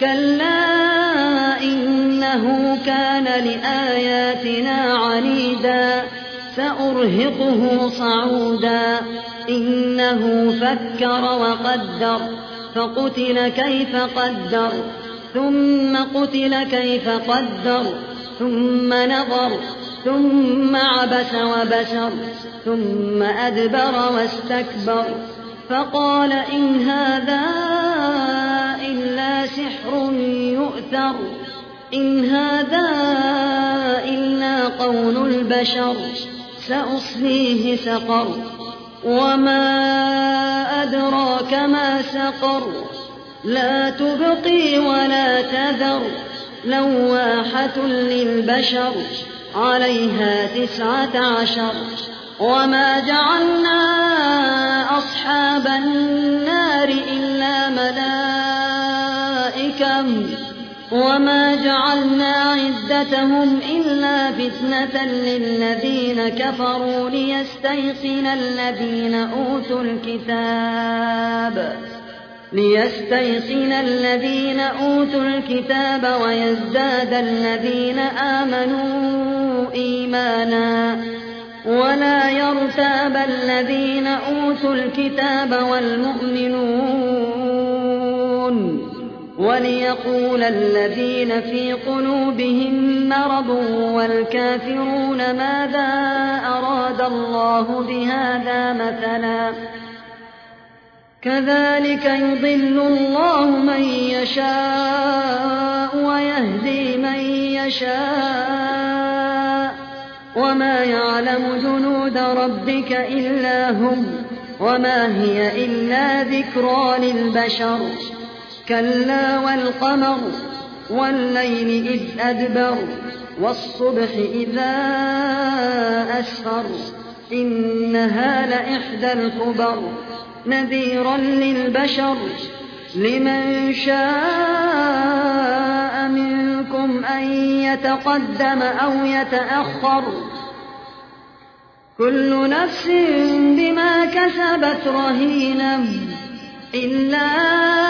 كلا إنه كان لآياتنا عنيدا سأرهقه صعودا. إنه فكر وقدر فقتل كيف قدر ثم قتل كيف قدر ثم نظر ثم عبس وبشر ثم أدبر واستكبر. فقال إن هذا يؤثر إن هذا إلا قول البشر سأصليه سقر وما أدراك ما سقر لا تبقي ولا تذر لواحة للبشر عليها تسعة عشر وما جعلنا أصحاب النار إلا ملائكة وما جعلنا عدتهم إلا فتنة للذين كفروا ليستيقن الذين أوتوا الكتاب ليستيقن الذين أوتوا الكتاب ويزداد الذين آمنوا إيمانا ولا يرتاب الذين أوتوا الكتاب والمؤمنون وليقول الذين في قلوبهم مرض والكافرون ماذا أراد الله بهذا مثلا كذلك يضل الله من يشاء ويهدي من يشاء وما يعلم جنود ربك إلا هم وما هي إلا ذكرى للبشر كلا والقمر والليل إذ أدبر والصبح إذا أسفر إنها لإحدى الكبر نذيرا للبشر لمن شاء منكم أن يتقدم أو يتأخر كل نفس بما كسبت رهينة إلا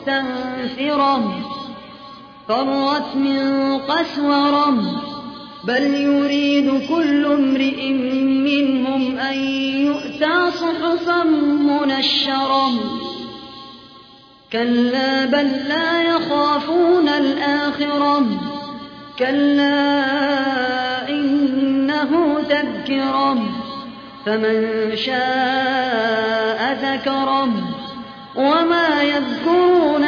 مستنفرة فرت من قسورة بل يريد كل امرئ منهم أن يؤتى صحفا منشرة. كلا بل لا يخافون الآخرة. كلا إنه تذكرة. فمن شاء ذكره. وما يذكرون